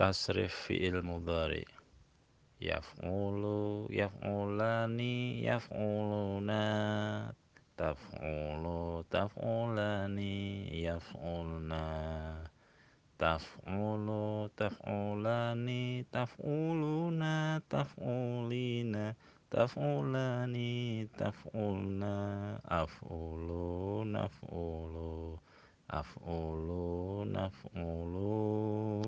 Tasrif fi'il mudhari. Yaf'ulu, yaf'ulani, yaf'uluna Taf'ulu, taf'ulani, yaf'ulna Taf'ulu, taf'ulani, taf'uluna, taf'ulina Taf'ulani, taf'ulna Af'ulu, naf'ulu Af'ulu, naf'ulu.